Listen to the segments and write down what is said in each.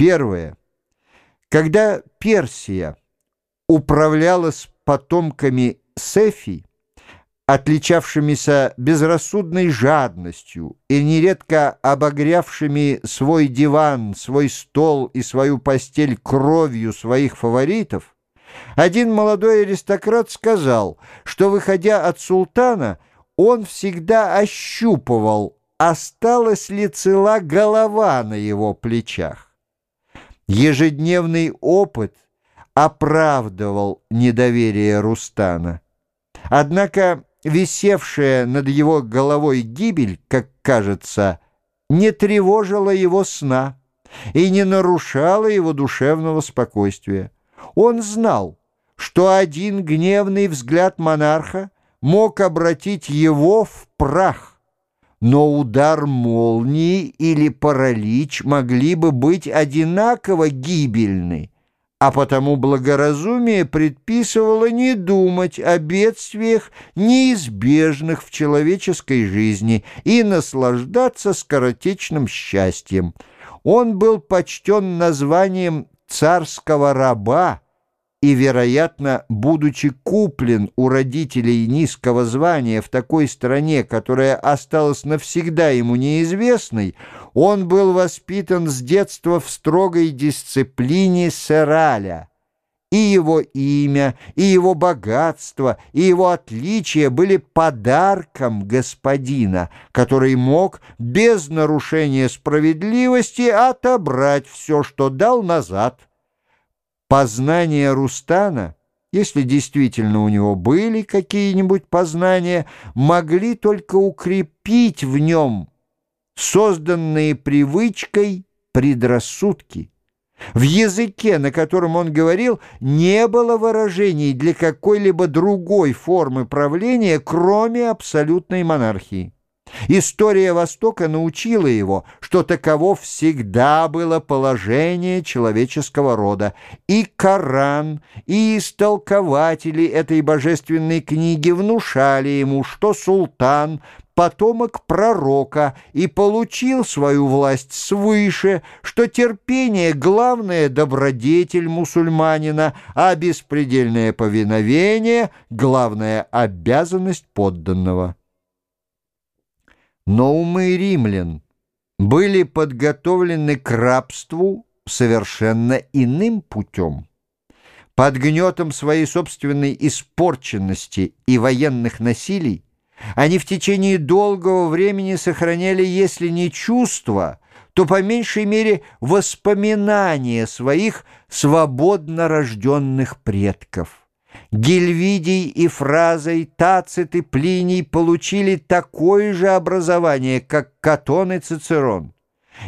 Первое. Когда Персия управлялась потомками Сефи, отличавшимися безрассудной жадностью и нередко обогрявшими свой диван, свой стол и свою постель кровью своих фаворитов, один молодой аристократ сказал, что, выходя от султана, он всегда ощупывал, осталась ли цела голова на его плечах. Ежедневный опыт оправдывал недоверие Рустана. Однако висевшая над его головой гибель, как кажется, не тревожила его сна и не нарушала его душевного спокойствия. Он знал, что один гневный взгляд монарха мог обратить его в прах, но удар молнии или паралич могли бы быть одинаково гибельны а потому благоразумие предписывало не думать о бедствиях, неизбежных в человеческой жизни, и наслаждаться скоротечным счастьем. Он был почтен названием царского раба, и, вероятно, будучи куплен у родителей низкого звания в такой стране, которая осталась навсегда ему неизвестной, он был воспитан с детства в строгой дисциплине Сераля. И его имя, и его богатство, и его отличия были подарком господина, который мог без нарушения справедливости отобрать все, что дал назад. Познания Рустана, если действительно у него были какие-нибудь познания, могли только укрепить в нем созданные привычкой предрассудки. В языке, на котором он говорил, не было выражений для какой-либо другой формы правления, кроме абсолютной монархии. История Востока научила его, что таково всегда было положение человеческого рода. И Коран, и истолкователи этой божественной книги внушали ему, что султан – потомок пророка и получил свою власть свыше, что терпение – главная добродетель мусульманина, а беспредельное повиновение – главная обязанность подданного. Но умы римлян были подготовлены к рабству совершенно иным путем. Под гнетом своей собственной испорченности и военных насилий они в течение долгого времени сохраняли, если не чувства, то по меньшей мере воспоминания своих свободно рожденных предков. Гельвидий и фразой Тацит и Плиний получили такое же образование, как Катон и Цицерон.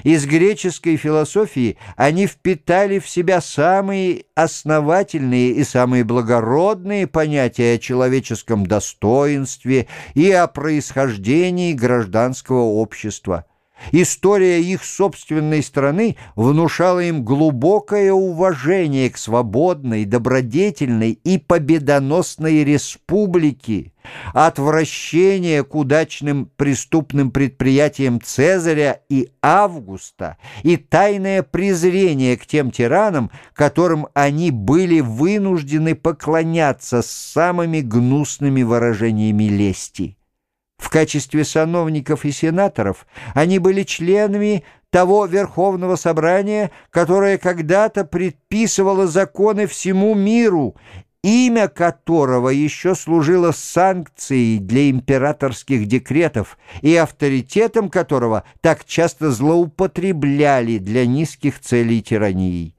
Из греческой философии они впитали в себя самые основательные и самые благородные понятия о человеческом достоинстве и о происхождении гражданского общества – История их собственной страны внушала им глубокое уважение к свободной, добродетельной и победоносной республике, отвращение к удачным преступным предприятиям Цезаря и Августа и тайное презрение к тем тиранам, которым они были вынуждены поклоняться с самыми гнусными выражениями лести. В качестве сановников и сенаторов они были членами того Верховного Собрания, которое когда-то предписывало законы всему миру, имя которого еще служило санкцией для императорских декретов и авторитетом которого так часто злоупотребляли для низких целей тирании.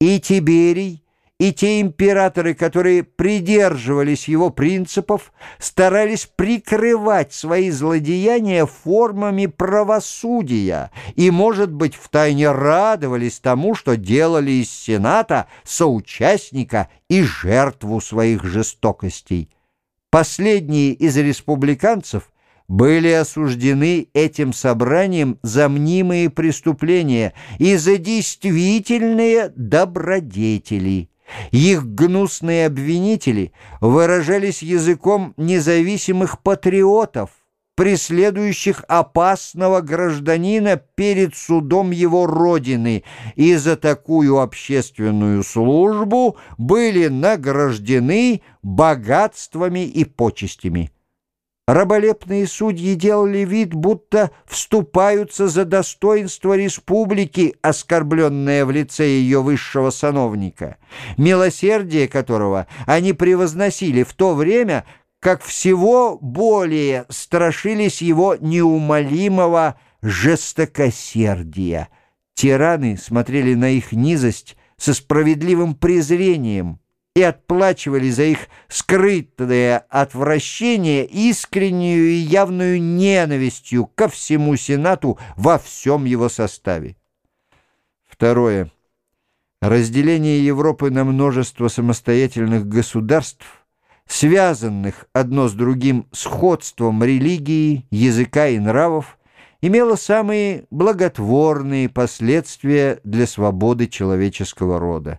И Тиберий, и те императоры, которые придерживались его принципов, старались прикрывать свои злодеяния формами правосудия и, может быть, втайне радовались тому, что делали из Сената соучастника и жертву своих жестокостей. Последние из республиканцев были осуждены этим собранием за мнимые преступления и за действительные добродетели. Их гнусные обвинители выражались языком независимых патриотов, преследующих опасного гражданина перед судом его родины, и за такую общественную службу были награждены богатствами и почестями. Раболепные судьи делали вид, будто вступаются за достоинство республики, оскорбленное в лице ее высшего сановника, милосердие которого они превозносили в то время, как всего более страшились его неумолимого жестокосердия. Тираны смотрели на их низость со справедливым презрением – и отплачивали за их скрытое отвращение искреннюю и явную ненавистью ко всему Сенату во всем его составе. Второе. Разделение Европы на множество самостоятельных государств, связанных одно с другим сходством религии, языка и нравов, имело самые благотворные последствия для свободы человеческого рода.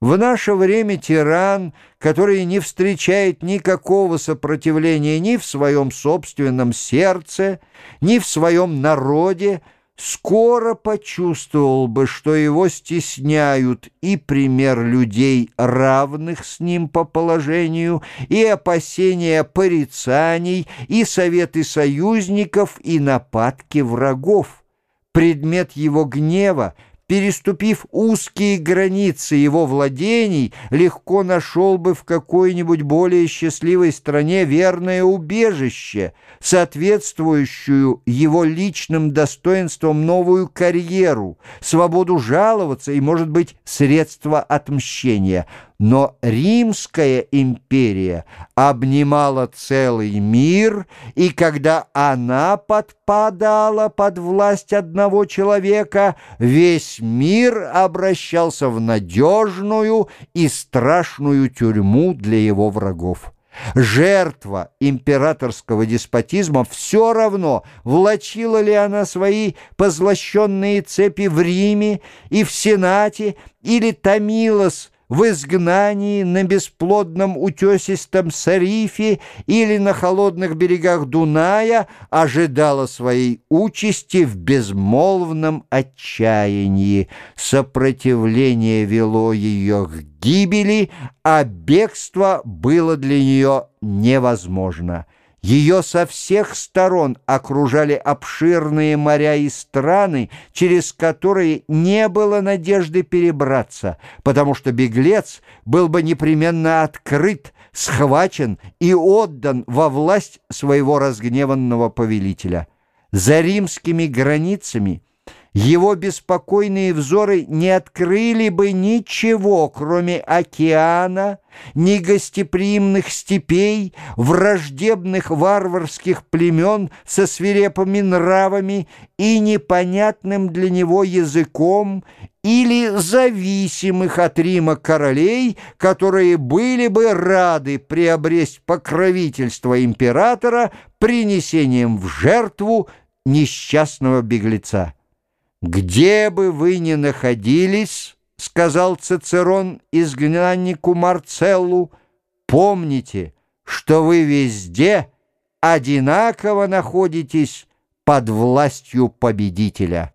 В наше время тиран, который не встречает никакого сопротивления ни в своем собственном сердце, ни в своем народе, скоро почувствовал бы, что его стесняют и пример людей, равных с ним по положению, и опасения порицаний, и советы союзников, и нападки врагов. Предмет его гнева — переступив узкие границы его владений, легко нашел бы в какой-нибудь более счастливой стране верное убежище, соответствующую его личным достоинствам новую карьеру, свободу жаловаться и, может быть, средства отмщения – но Римская империя обнимала целый мир, и когда она подпадала под власть одного человека, весь мир обращался в надежную и страшную тюрьму для его врагов. Жертва императорского деспотизма все равно, влачила ли она свои позлощенные цепи в Риме и в Сенате, или томилась в изгнании на бесплодном утесистом Сарифе или на холодных берегах Дуная ожидала своей участи в безмолвном отчаянии. Сопротивление вело ее к гибели, а бегство было для нее невозможно. Ее со всех сторон окружали обширные моря и страны, через которые не было надежды перебраться, потому что беглец был бы непременно открыт, схвачен и отдан во власть своего разгневанного повелителя. За римскими границами – его беспокойные взоры не открыли бы ничего, кроме океана, негостеприимных степей, враждебных варварских племен со свирепыми нравами и непонятным для него языком или зависимых от Рима королей, которые были бы рады приобрести покровительство императора принесением в жертву несчастного беглеца. «Где бы вы ни находились, — сказал Цицерон изгнаннику Марцеллу, — помните, что вы везде одинаково находитесь под властью победителя».